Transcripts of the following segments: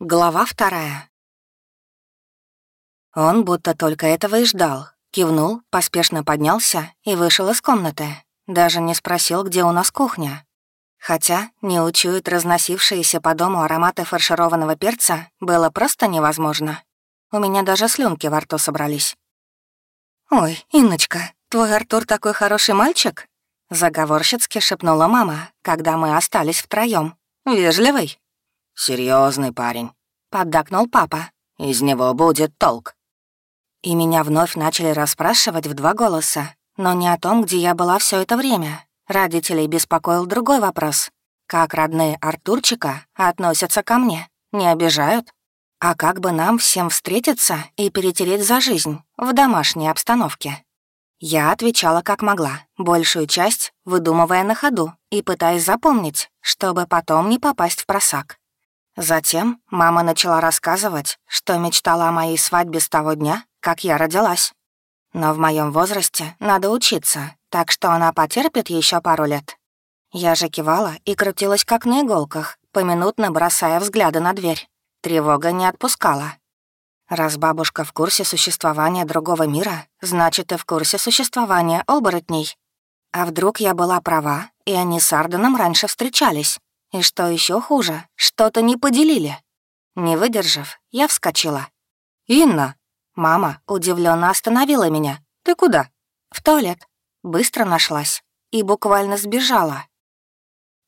Глава вторая. Он будто только этого и ждал. Кивнул, поспешно поднялся и вышел из комнаты. Даже не спросил, где у нас кухня. Хотя не учует разносившиеся по дому ароматы фаршированного перца было просто невозможно. У меня даже слюнки во рту собрались. «Ой, Инночка, твой Артур такой хороший мальчик?» Заговорщицки шепнула мама, когда мы остались втроём. «Вежливый?» Серьезный парень», — поддакнул папа. «Из него будет толк». И меня вновь начали расспрашивать в два голоса, но не о том, где я была все это время. Родителей беспокоил другой вопрос. Как родные Артурчика относятся ко мне? Не обижают? А как бы нам всем встретиться и перетереть за жизнь в домашней обстановке? Я отвечала как могла, большую часть выдумывая на ходу и пытаясь запомнить, чтобы потом не попасть в просак. Затем мама начала рассказывать, что мечтала о моей свадьбе с того дня, как я родилась. Но в моем возрасте надо учиться, так что она потерпит еще пару лет. Я же кивала и крутилась как на иголках, поминутно бросая взгляды на дверь. Тревога не отпускала. Раз бабушка в курсе существования другого мира, значит и в курсе существования оборотней. А вдруг я была права, и они с Арденом раньше встречались? И что еще хуже, что-то не поделили. Не выдержав, я вскочила. «Инна!» Мама удивленно остановила меня. «Ты куда?» «В туалет». Быстро нашлась и буквально сбежала.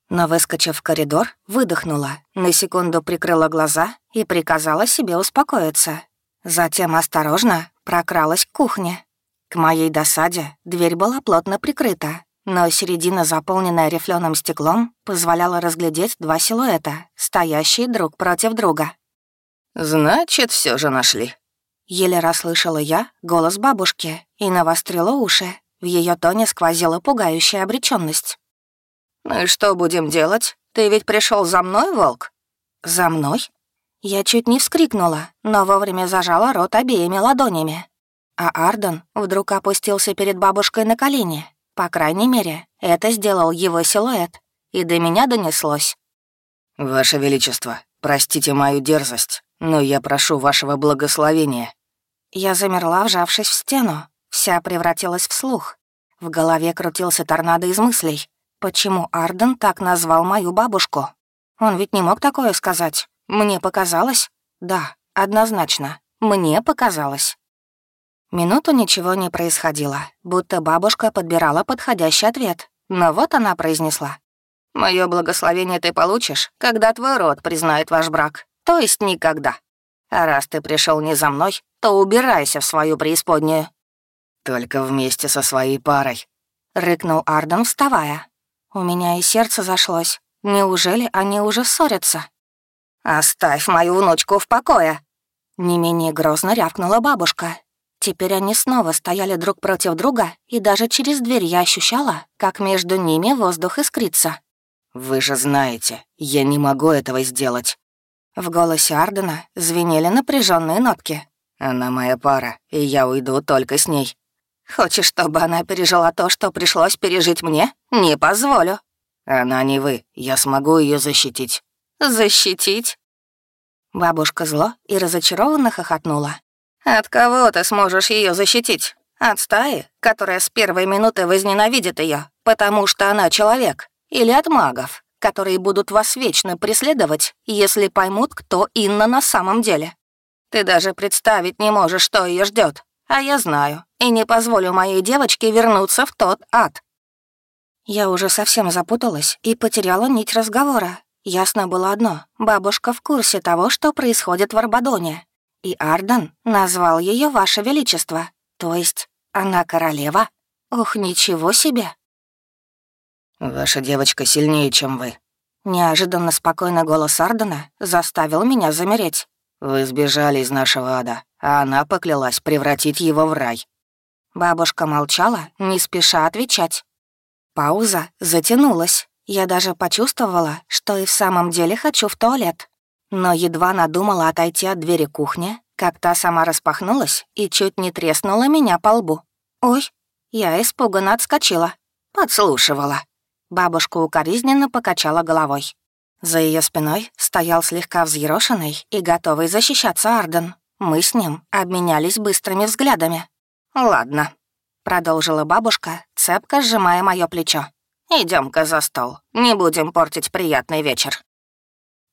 Но, выскочив в коридор, выдохнула, на секунду прикрыла глаза и приказала себе успокоиться. Затем осторожно прокралась к кухне. К моей досаде дверь была плотно прикрыта, но середина, заполненная рифленым стеклом, позволяла разглядеть два силуэта, стоящие друг против друга. «Значит, все же нашли». Еле расслышала я голос бабушки и навострила уши. В ее тоне сквозила пугающая обреченность. «Ну и что будем делать? Ты ведь пришел за мной, волк?» «За мной?» Я чуть не вскрикнула, но вовремя зажала рот обеими ладонями. А Арден вдруг опустился перед бабушкой на колени, по крайней мере, это сделал его силуэт, и до меня донеслось. «Ваше Величество, простите мою дерзость, но я прошу вашего благословения». Я замерла, вжавшись в стену, вся превратилась в слух. В голове крутился торнадо из мыслей. Почему Арден так назвал мою бабушку? Он ведь не мог такое сказать. Мне показалось? Да, однозначно. Мне показалось. Минуту ничего не происходило, будто бабушка подбирала подходящий ответ. Но вот она произнесла. «Моё благословение ты получишь, когда твой род признает ваш брак, то есть никогда. А раз ты пришел не за мной, то убирайся в свою преисподнюю». «Только вместе со своей парой», — рыкнул Арден, вставая. У меня и сердце зашлось. Неужели они уже ссорятся? «Оставь мою внучку в покое!» Не менее грозно рявкнула бабушка, Теперь они снова стояли друг против друга, и даже через дверь я ощущала, как между ними воздух искрится. «Вы же знаете, я не могу этого сделать». В голосе Ардена звенели напряженные нотки. «Она моя пара, и я уйду только с ней». «Хочешь, чтобы она пережила то, что пришлось пережить мне? Не позволю». «Она не вы, я смогу ее защитить». «Защитить?» Бабушка зло и разочарованно хохотнула. От кого ты сможешь ее защитить? От стаи, которая с первой минуты возненавидит ее, потому что она человек? Или от магов, которые будут вас вечно преследовать, если поймут, кто Инна на самом деле? Ты даже представить не можешь, что ее ждет, а я знаю, и не позволю моей девочке вернуться в тот ад. Я уже совсем запуталась и потеряла нить разговора. Ясно было одно — бабушка в курсе того, что происходит в Арбадоне, и Арден назвал ее Ваше Величество, то есть она королева. Ух, ничего себе!» «Ваша девочка сильнее, чем вы». Неожиданно спокойный голос Ардена заставил меня замереть. «Вы сбежали из нашего ада, а она поклялась превратить его в рай». Бабушка молчала, не спеша отвечать. Пауза затянулась. Я даже почувствовала, что и в самом деле хочу в туалет. Но едва надумала отойти от двери кухни, как та сама распахнулась и чуть не треснула меня по лбу. «Ой!» Я испуганно отскочила. Подслушивала. Бабушка укоризненно покачала головой. За ее спиной стоял слегка взъерошенный и готовый защищаться Арден. Мы с ним обменялись быстрыми взглядами. «Ладно», — продолжила бабушка, цепко сжимая мое плечо. идем ка за стол, не будем портить приятный вечер».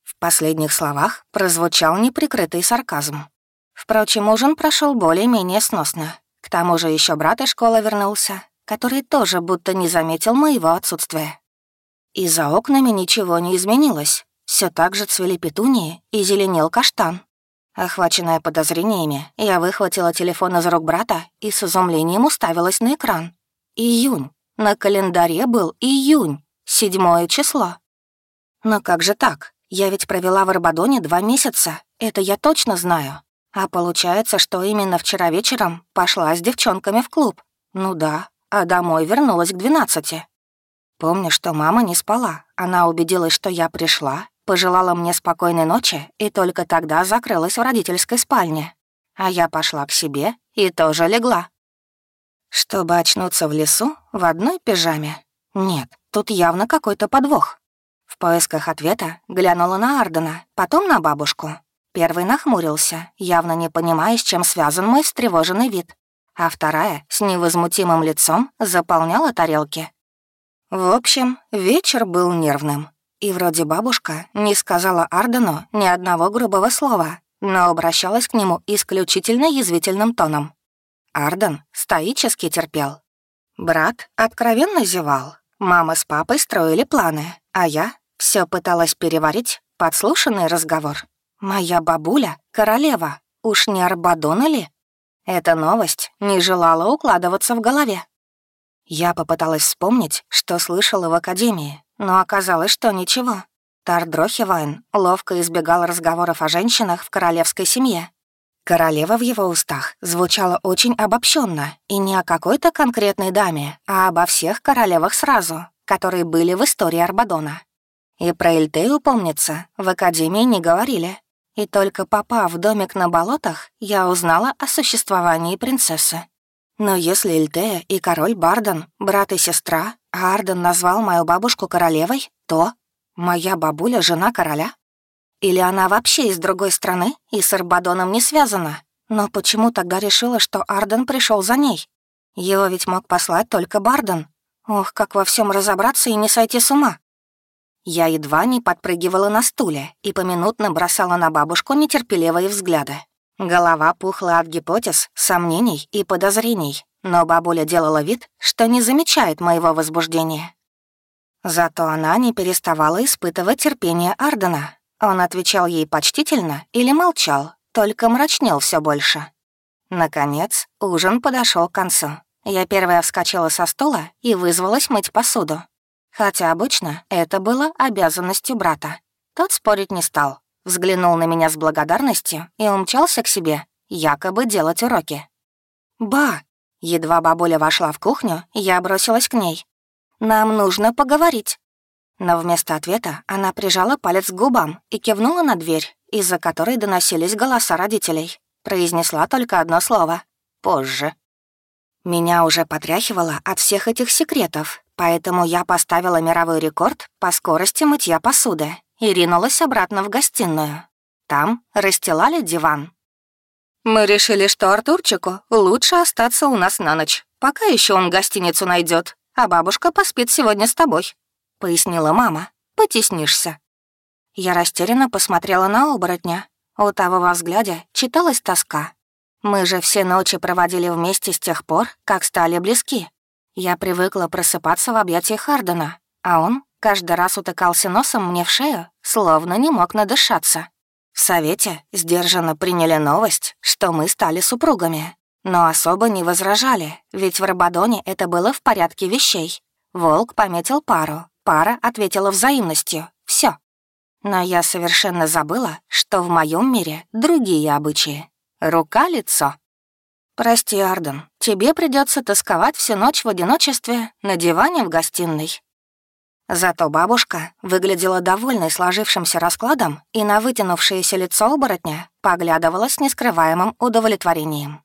В последних словах прозвучал неприкрытый сарказм. Впрочем, ужин прошел более-менее сносно. К тому же еще брат из школы вернулся, который тоже будто не заметил моего отсутствия. И за окнами ничего не изменилось. Все так же цвели петунии и зеленел каштан. Охваченная подозрениями, я выхватила телефон из рук брата и с изумлением уставилась на экран. Июнь. На календаре был июнь. Седьмое число. Но как же так? Я ведь провела в Арбадоне два месяца. Это я точно знаю. А получается, что именно вчера вечером пошла с девчонками в клуб. Ну да, а домой вернулась к двенадцати. Помню, что мама не спала. Она убедилась, что я пришла, пожелала мне спокойной ночи и только тогда закрылась в родительской спальне. А я пошла к себе и тоже легла. Чтобы очнуться в лесу в одной пижаме? Нет, тут явно какой-то подвох. В поисках ответа глянула на Ардена, потом на бабушку. Первый нахмурился, явно не понимая, с чем связан мой встревоженный вид, а вторая с невозмутимым лицом заполняла тарелки. В общем, вечер был нервным. И вроде бабушка не сказала Ардену ни одного грубого слова, но обращалась к нему исключительно язвительным тоном. Арден стоически терпел. Брат откровенно зевал. Мама с папой строили планы, а я все пыталась переварить подслушанный разговор. Моя бабуля — королева, уж не Арбадона ли? Эта новость не желала укладываться в голове. Я попыталась вспомнить, что слышала в академии, но оказалось, что ничего. Тардрохивайн ловко избегал разговоров о женщинах в королевской семье. Королева в его устах звучала очень обобщенно и не о какой-то конкретной даме, а обо всех королевах сразу, которые были в истории Арбадона. И про Эльтею, помнится, в академии не говорили. И только попав в домик на болотах, я узнала о существовании принцессы. Но если Эльтея и король Барден — брат и сестра, а Арден назвал мою бабушку королевой, то моя бабуля — жена короля? Или она вообще из другой страны и с Арбадоном не связана? Но почему тогда решила, что Арден пришел за ней? Его ведь мог послать только Барден. Ох, как во всем разобраться и не сойти с ума. Я едва не подпрыгивала на стуле и поминутно бросала на бабушку нетерпеливые взгляды. Голова пухла от гипотез, сомнений и подозрений, но бабуля делала вид, что не замечает моего возбуждения. Зато она не переставала испытывать терпение Ардена. Он отвечал ей почтительно или молчал, только мрачнел все больше. Наконец, ужин подошел к концу. Я первая вскочила со стула и вызвалась мыть посуду. Хотя обычно это было обязанностью брата. Тот спорить не стал, взглянул на меня с благодарностью и умчался к себе, якобы делать уроки. «Ба!» Едва бабуля вошла в кухню, я бросилась к ней. «Нам нужно поговорить». Но вместо ответа она прижала палец к губам и кивнула на дверь, из-за которой доносились голоса родителей. Произнесла только одно слово — «позже». Меня уже потряхивало от всех этих секретов, поэтому я поставила мировой рекорд по скорости мытья посуды и ринулась обратно в гостиную. Там расстилали диван. «Мы решили, что Артурчику лучше остаться у нас на ночь, пока еще он гостиницу найдет, а бабушка поспит сегодня с тобой», — пояснила мама. «Потеснишься». Я растерянно посмотрела на оборотня. У того во взгляде читалась тоска. Мы же все ночи проводили вместе с тех пор, как стали близки. Я привыкла просыпаться в объятиях Хардена, а он каждый раз утыкался носом мне в шею, словно не мог надышаться. В совете сдержанно приняли новость, что мы стали супругами, но особо не возражали, ведь в Рабадоне это было в порядке вещей. Волк пометил пару, пара ответила взаимностью. Все. Но я совершенно забыла, что в моем мире другие обычаи. Рука-лицо. «Прости, Арден, тебе придется тосковать всю ночь в одиночестве на диване в гостиной». Зато бабушка выглядела довольной сложившимся раскладом и на вытянувшееся лицо оборотня поглядывала с нескрываемым удовлетворением.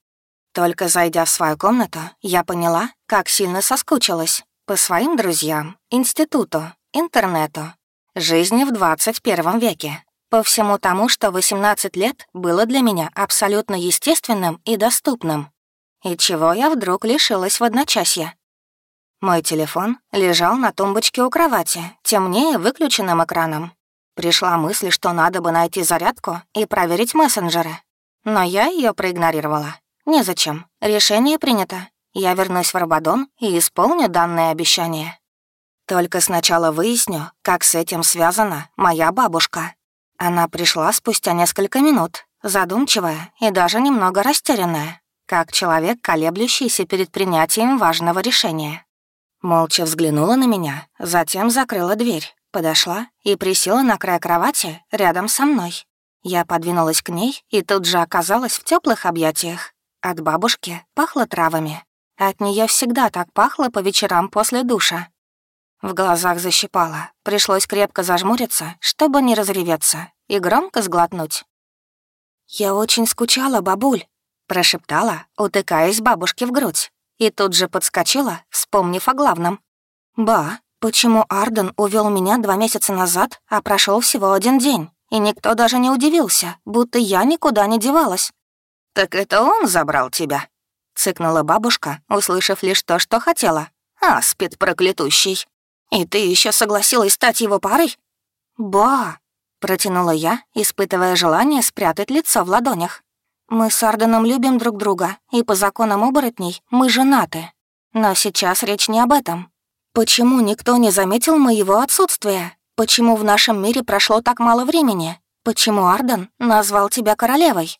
Только зайдя в свою комнату, я поняла, как сильно соскучилась по своим друзьям, институту, интернету. Жизни в 21 веке. По всему тому, что 18 лет было для меня абсолютно естественным и доступным. И чего я вдруг лишилась в одночасье. Мой телефон лежал на тумбочке у кровати, темнее выключенным экраном. Пришла мысль, что надо бы найти зарядку и проверить мессенджеры. Но я ее проигнорировала. Незачем. Решение принято. Я вернусь в Рабадон и исполню данное обещание. Только сначала выясню, как с этим связана моя бабушка. Она пришла спустя несколько минут, задумчивая и даже немного растерянная, как человек, колеблющийся перед принятием важного решения. Молча взглянула на меня, затем закрыла дверь, подошла и присела на край кровати рядом со мной. Я подвинулась к ней и тут же оказалась в теплых объятиях. От бабушки пахло травами. От нее всегда так пахло по вечерам после душа. В глазах защипало. Пришлось крепко зажмуриться, чтобы не разреветься, и громко сглотнуть. «Я очень скучала, бабуль», — прошептала, утыкаясь бабушке в грудь и тут же подскочила, вспомнив о главном. «Ба, почему Арден увел меня два месяца назад, а прошел всего один день, и никто даже не удивился, будто я никуда не девалась?» «Так это он забрал тебя?» — цыкнула бабушка, услышав лишь то, что хотела. «Аспид проклятущий! И ты еще согласилась стать его парой?» «Ба!» — протянула я, испытывая желание спрятать лицо в ладонях. Мы с Арденом любим друг друга, и по законам оборотней мы женаты. Но сейчас речь не об этом. Почему никто не заметил моего отсутствия? Почему в нашем мире прошло так мало времени? Почему Арден назвал тебя королевой?»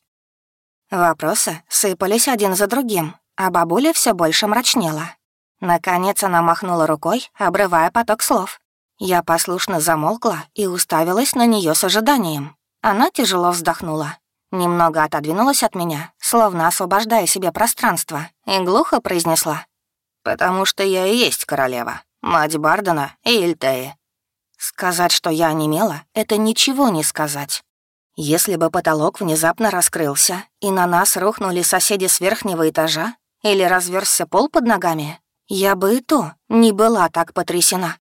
Вопросы сыпались один за другим, а бабуля все больше мрачнела. Наконец она махнула рукой, обрывая поток слов. Я послушно замолкла и уставилась на нее с ожиданием. Она тяжело вздохнула. Немного отодвинулась от меня, словно освобождая себе пространство, и глухо произнесла. «Потому что я и есть королева, мать Бардена и Ильтеи». Сказать, что я онемела, это ничего не сказать. Если бы потолок внезапно раскрылся, и на нас рухнули соседи с верхнего этажа, или разверзся пол под ногами, я бы и то не была так потрясена.